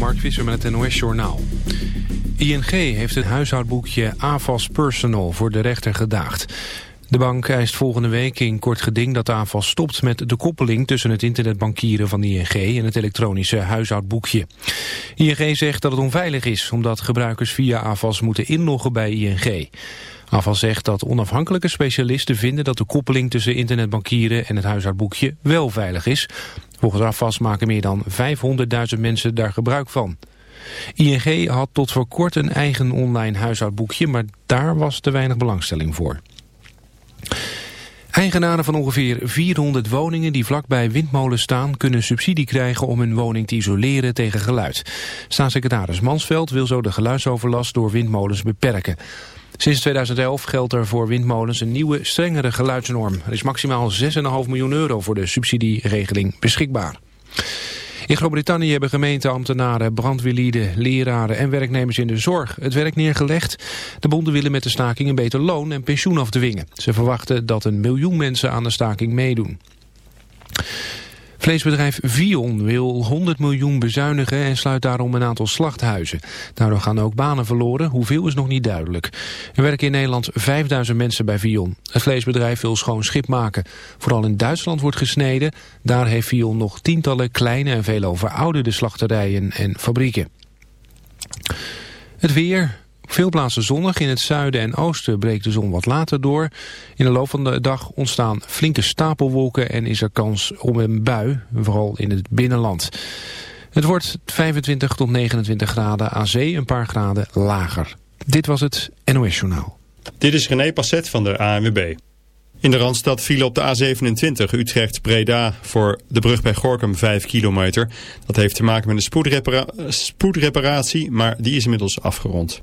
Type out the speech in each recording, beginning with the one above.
Mark Visser met het NOS Journaal. ING heeft het huishoudboekje AFAS Personal voor de rechter gedaagd. De bank eist volgende week in kort geding dat AFAS stopt met de koppeling tussen het internetbankieren van ING en het elektronische huishoudboekje. ING zegt dat het onveilig is omdat gebruikers via AFAS moeten inloggen bij ING. AFAS zegt dat onafhankelijke specialisten vinden dat de koppeling tussen internetbankieren en het huishoudboekje wel veilig is. Volgens AFAS maken meer dan 500.000 mensen daar gebruik van. ING had tot voor kort een eigen online huishoudboekje, maar daar was te weinig belangstelling voor. Eigenaren van ongeveer 400 woningen die vlakbij windmolens staan... kunnen subsidie krijgen om hun woning te isoleren tegen geluid. Staatssecretaris Mansveld wil zo de geluidsoverlast door windmolens beperken. Sinds 2011 geldt er voor windmolens een nieuwe, strengere geluidsnorm. Er is maximaal 6,5 miljoen euro voor de subsidieregeling beschikbaar. In Groot-Brittannië hebben gemeenteambtenaren, brandweerlieden, leraren en werknemers in de zorg het werk neergelegd. De bonden willen met de staking een beter loon en pensioen afdwingen. Ze verwachten dat een miljoen mensen aan de staking meedoen. Vleesbedrijf Vion wil 100 miljoen bezuinigen en sluit daarom een aantal slachthuizen. Daardoor gaan ook banen verloren, hoeveel is nog niet duidelijk. Er werken in Nederland 5000 mensen bij Vion. Het vleesbedrijf wil schoon schip maken. Vooral in Duitsland wordt gesneden. Daar heeft Vion nog tientallen kleine en veel verouderde slachterijen en fabrieken. Het weer, veel plaatsen zonnig. In het zuiden en oosten breekt de zon wat later door. In de loop van de dag ontstaan flinke stapelwolken en is er kans op een bui, vooral in het binnenland. Het wordt 25 tot 29 graden aan zee, een paar graden lager. Dit was het NOS Journaal. Dit is René Passet van de ANWB. In de Randstad viel op de A27 Utrecht-Breda voor de brug bij Gorkum 5 kilometer. Dat heeft te maken met een spoedrepara spoedreparatie, maar die is inmiddels afgerond.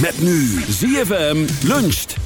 Met nu ZFM luncht.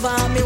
of our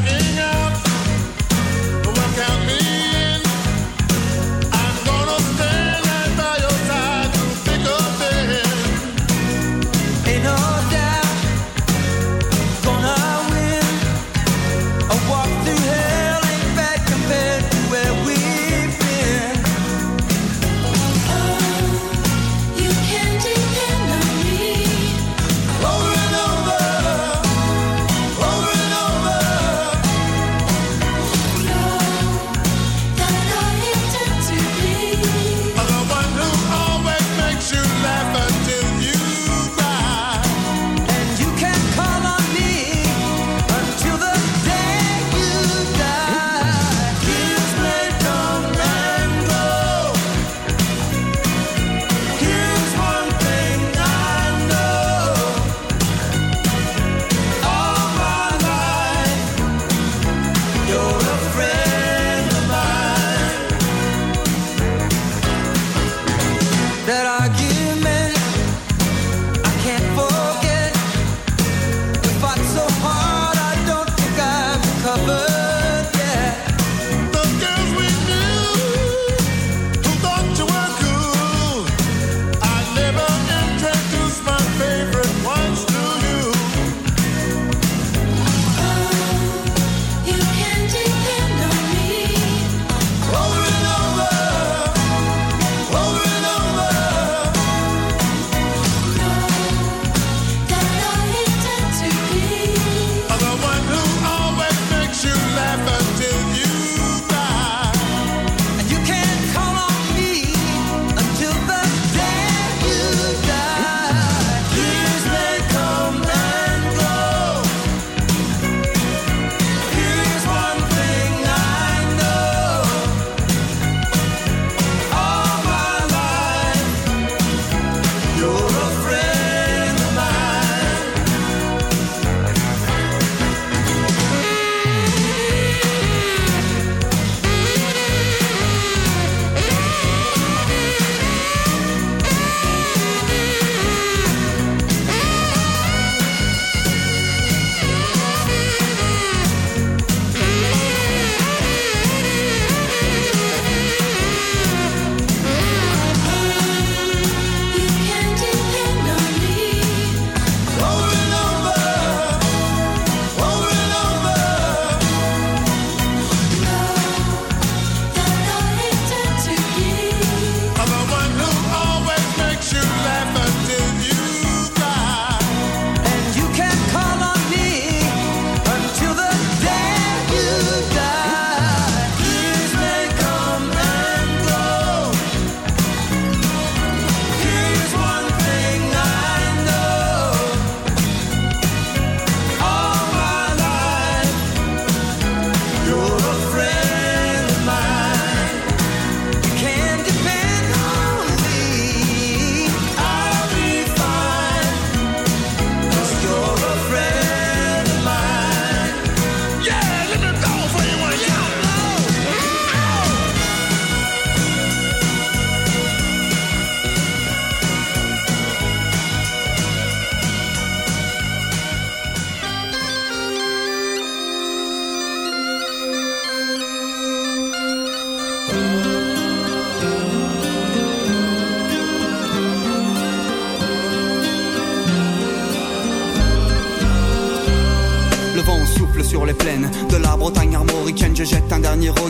dragging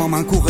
devant m'encourir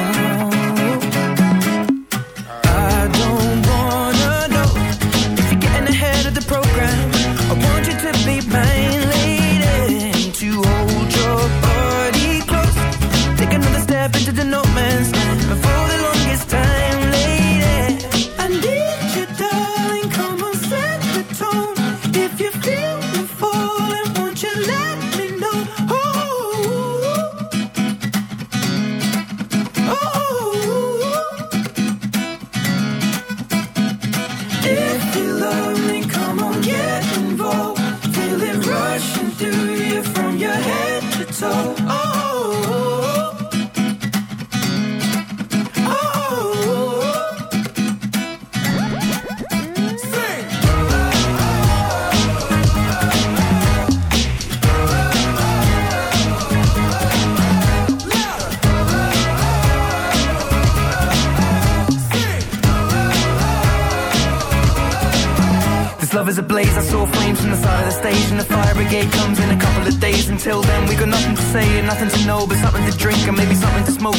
got nothing to know, but something to drink and maybe something to smoke.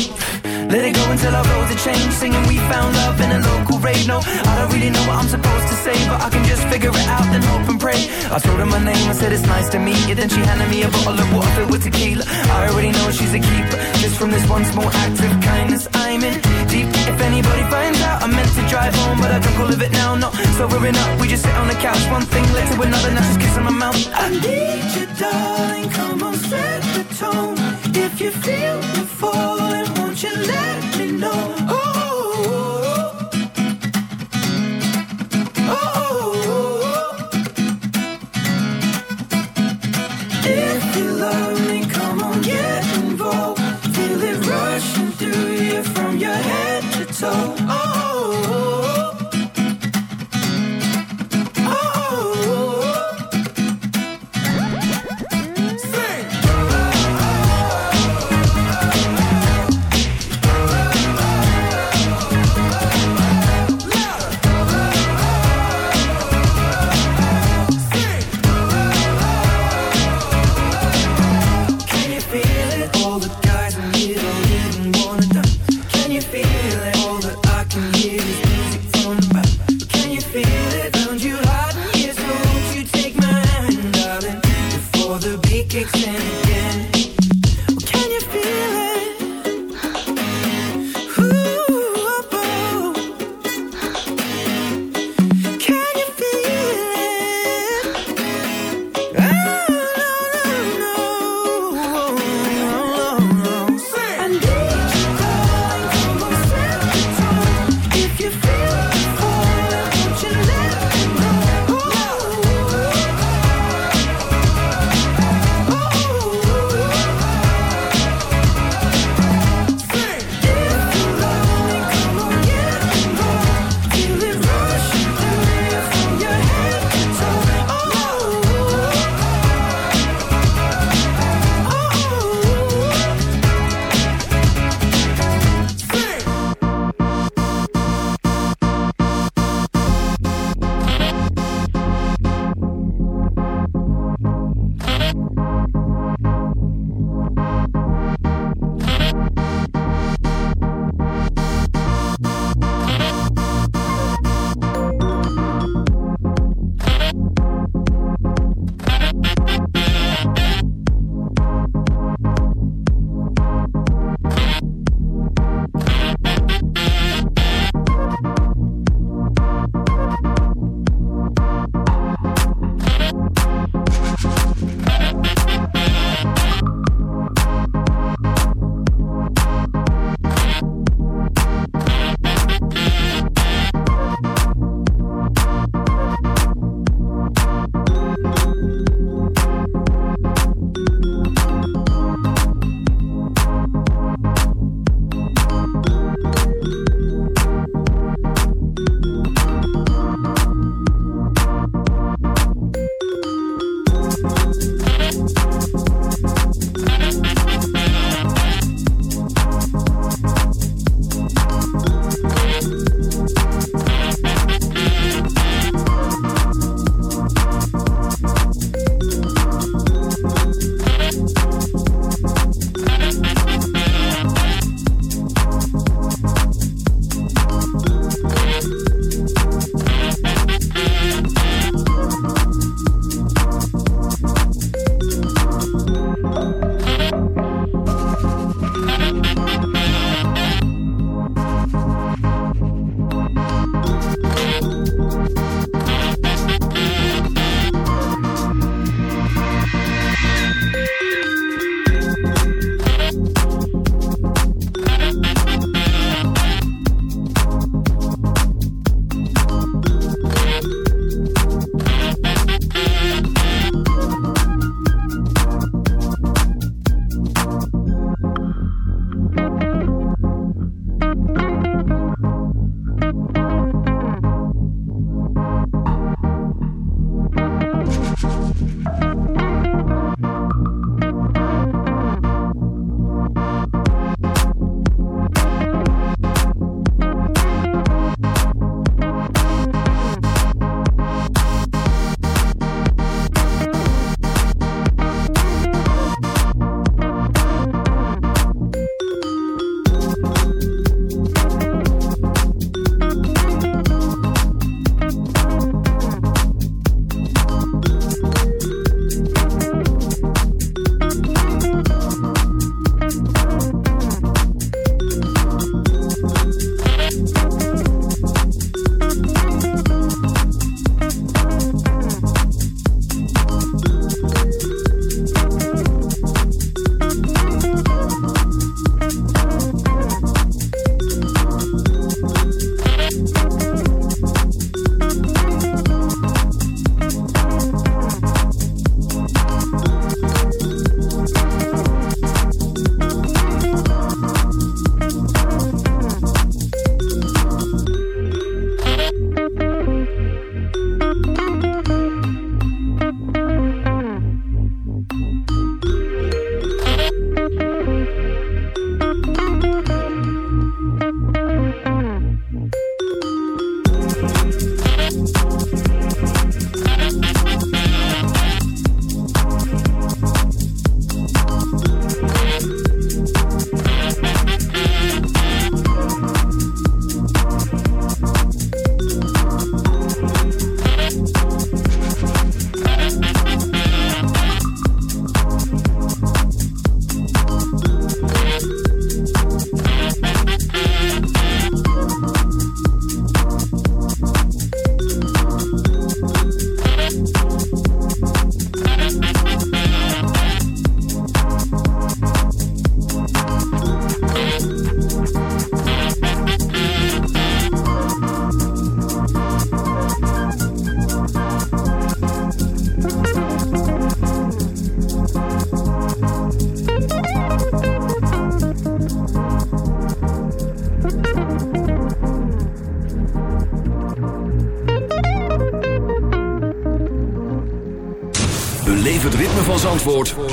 Let it go until our roads are changed. Singing we found love in a local rave. No, I don't really know what I'm supposed to say, but I can just figure it out and hope and pray. I told her my name, I said it's nice to meet you. Then she handed me a bottle of water filled with tequila. I already know she's a keeper. Just from this one small act of kindness, I'm in deep. If anybody finds out, I meant to drive home, but I drunk all of it now. Not sobering up, we just sit on the couch. One thing led to another, now she's kissing my mouth. I need you, darling.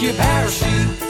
your parachute.